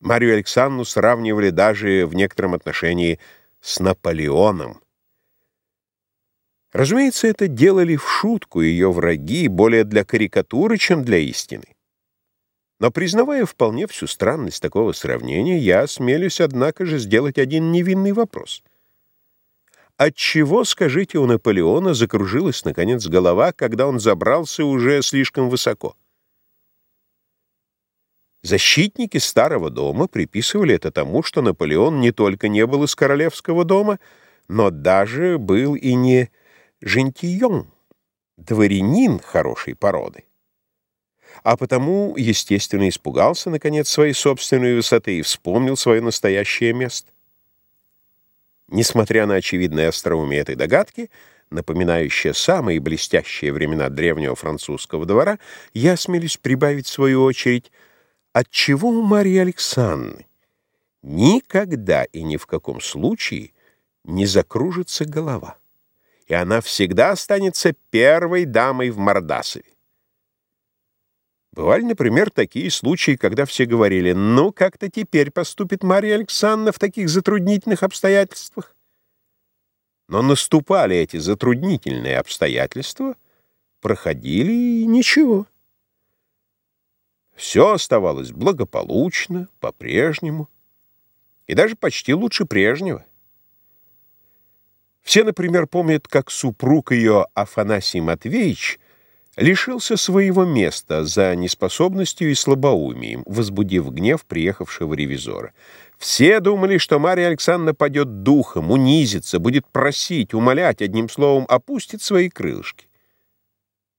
Марию Александровну сравнивали даже в некотором отношении с Наполеоном. Разумеется, это делали в шутку ее враги, более для карикатуры, чем для истины. Но, признавая вполне всю странность такого сравнения, я осмелюсь, однако же, сделать один невинный вопрос. Отчего, скажите, у Наполеона закружилась, наконец, голова, когда он забрался уже слишком высоко? Защитники старого дома приписывали это тому, что Наполеон не только не был из королевского дома, но даже был и не жентийон, дворянин хорошей породы. А потому, естественно, испугался, наконец, своей собственной высоты и вспомнил свое настоящее место. Несмотря на очевидное остроумие этой догадки, напоминающее самые блестящие времена древнего французского двора, я осмелюсь прибавить в свою очередь, отчего у Марии Александры никогда и ни в каком случае не закружится голова и она всегда останется первой дамой в Мордасове. Бывали, например, такие случаи, когда все говорили, ну, как-то теперь поступит Мария Александровна в таких затруднительных обстоятельствах. Но наступали эти затруднительные обстоятельства, проходили и ничего. Все оставалось благополучно, по-прежнему, и даже почти лучше прежнего. Все, например, помнят, как супруг ее Афанасий Матвеевич лишился своего места за неспособностью и слабоумием, возбудив гнев приехавшего ревизора. Все думали, что Мария Александровна падет духом, унизится, будет просить, умолять, одним словом, опустит свои крылышки.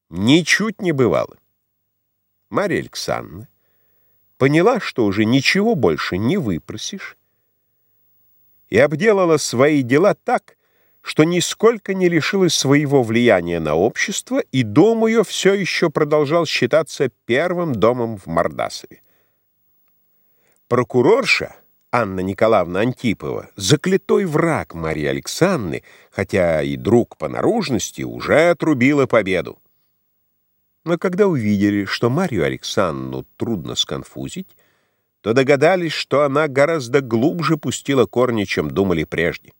Ничуть не бывало. Мария Александровна поняла, что уже ничего больше не выпросишь, и обделала свои дела так, что нисколько не лишилась своего влияния на общество, и дом ее все еще продолжал считаться первым домом в Мордасове. Прокурорша Анна Николаевна Антипова, заклятой враг Марии Александры, хотя и друг по наружности, уже отрубила победу. Но когда увидели, что Марию Александру трудно сконфузить, то догадались, что она гораздо глубже пустила корни, чем думали прежде.